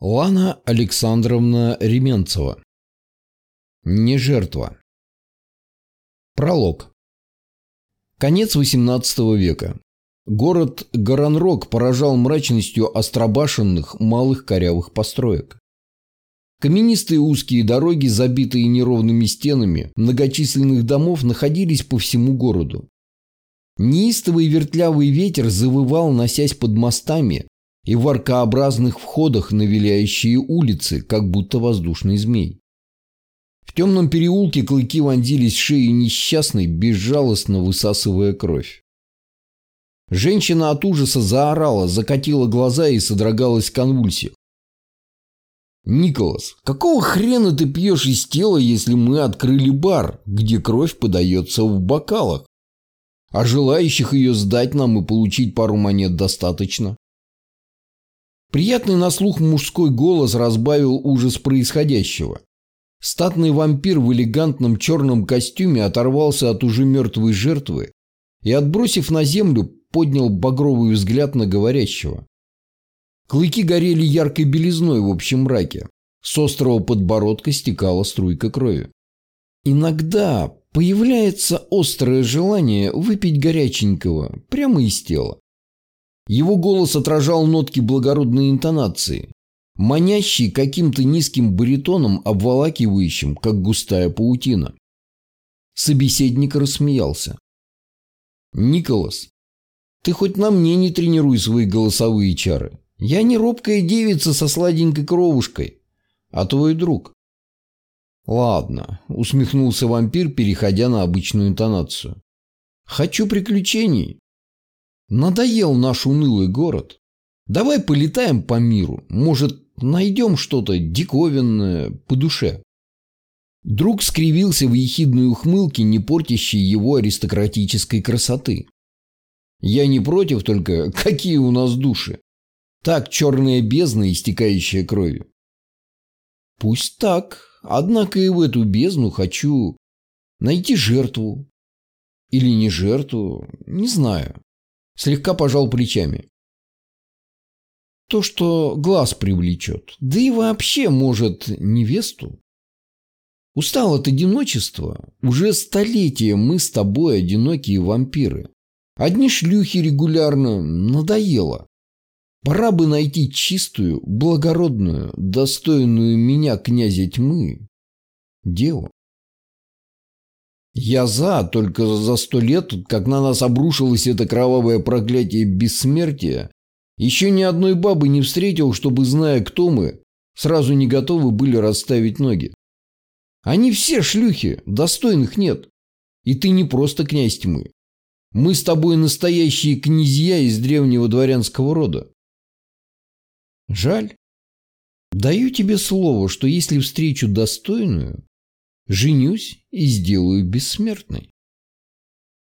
Лана Александровна Ременцева. Не жертва. Пролог. Конец XVIII века. Город Горанрог поражал мрачностью остробашенных малых корявых построек. Каменистые узкие дороги, забитые неровными стенами многочисленных домов, находились по всему городу. Неистовый вертлявый ветер завывал, носясь под мостами, и в аркообразных входах на виляющие улицы, как будто воздушный змей. В темном переулке клыки вонзились в шею несчастной, безжалостно высасывая кровь. Женщина от ужаса заорала, закатила глаза и содрогалась в конвульсиях. «Николас, какого хрена ты пьешь из тела, если мы открыли бар, где кровь подается в бокалах? А желающих ее сдать нам и получить пару монет достаточно?» Приятный на слух мужской голос разбавил ужас происходящего. Статный вампир в элегантном черном костюме оторвался от уже мертвой жертвы и, отбросив на землю, поднял багровый взгляд на говорящего. Клыки горели яркой белизной в общем мраке. С острого подбородка стекала струйка крови. Иногда появляется острое желание выпить горяченького прямо из тела. Его голос отражал нотки благородной интонации, манящий каким-то низким баритоном, обволакивающим, как густая паутина. Собеседник рассмеялся. «Николас, ты хоть на мне не тренируй свои голосовые чары. Я не робкая девица со сладенькой кровушкой, а твой друг». «Ладно», — усмехнулся вампир, переходя на обычную интонацию. «Хочу приключений. Надоел наш унылый город. Давай полетаем по миру. Может, найдем что-то диковинное по душе. Друг скривился в ехидной ухмылке, не портящей его аристократической красоты. Я не против, только какие у нас души. Так, черная бездна, истекающая кровью. Пусть так, однако и в эту бездну хочу найти жертву. Или не жертву, не знаю. Слегка пожал плечами. То, что глаз привлечет. Да и вообще, может, невесту? Устал от одиночества? Уже столетия мы с тобой одинокие вампиры. Одни шлюхи регулярно надоело. Пора бы найти чистую, благородную, достойную меня князя тьмы деву. Я за, только за сто лет, как на нас обрушилось это кровавое проклятие бессмертия, еще ни одной бабы не встретил, чтобы, зная, кто мы, сразу не готовы были расставить ноги. Они все шлюхи, достойных нет. И ты не просто князь тьмы. Мы с тобой настоящие князья из древнего дворянского рода. Жаль. Даю тебе слово, что если встречу достойную, женюсь и сделаю бессмертной.